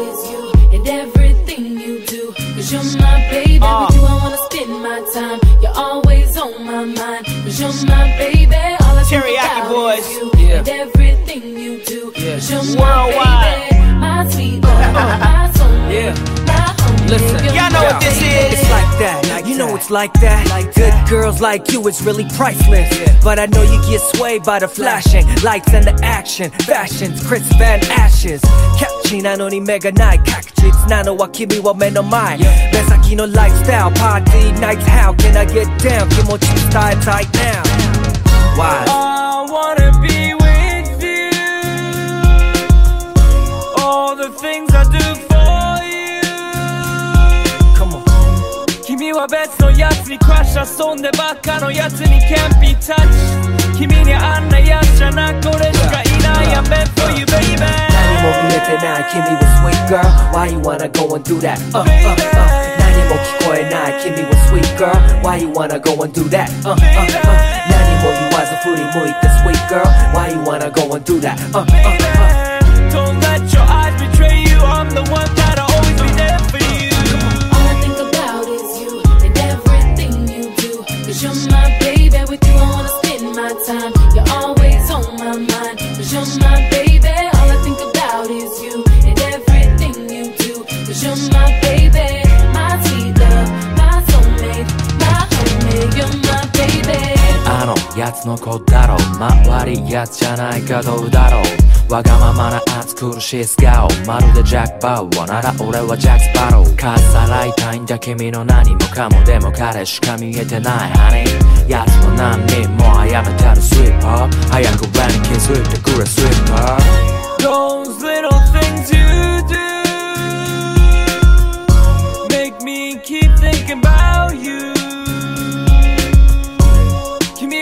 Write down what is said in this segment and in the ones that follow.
is you and everything you do. Cause you're my baby, uh. with you I wanna spend my time. You're always on my mind. Cause you're my baby, all I Teriyaki think about boys. is you yeah. and everything you do. Yeah. Cause you're my Worldwide. baby. like that. Like Good girls like you it's really priceless. Yeah. But I know you get swayed by the flashing lights and the action. Fashions, Kris Van Assche. catchy, oh, I know ni mega night. It's not what kimi wa meno mai. Yeah. Saki no lifestyle, party nights. How can I get down? Kimochi style tight now. Why? obecną jasny krasza sweet girl Why you wanna go and do that? Uh, uh, uh. 何も聞こえない君は sweet girl Why you wanna go and do that? Uh, uh, uh. 何も言わず振り向いて sweet girl Why you wanna go and do that? Uh, uh, uh. uh. Don't let your eyes betray you I'm the one やつの子だろう周りやつじゃないかどうだろうわがままな暑苦しい素顔まるでジャック・バウアーなら俺はジャック・スパローかっさらいたいんだ君の何もかもでも彼しか見えてないハニーやつも何人も早めてるスイーパー早く上に気づいてくれスイーパー make me keep thinking about you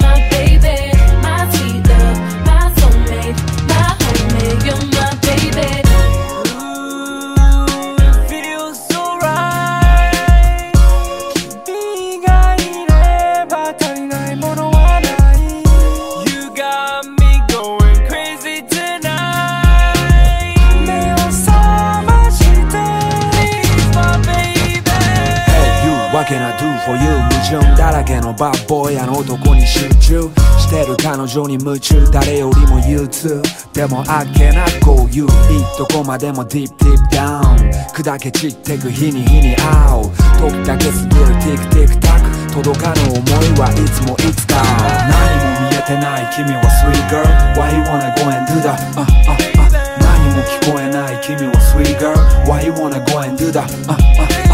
my baby c a do for you 矛盾だらけのバッボーイの男に集中してる彼女に夢中誰よりも憂鬱でもあっけなこう言ういどこまでもディープディープダウン砕け散ってく日に日に青う時だけ過ぎるティックティックタック届かぬ思いはいつもいつか何も見えてない君はスイー girl Why you wanna go and do that? Uh, uh, uh. 何も聞こえない君はスイー girl Why you wanna go and do that? Uh, uh.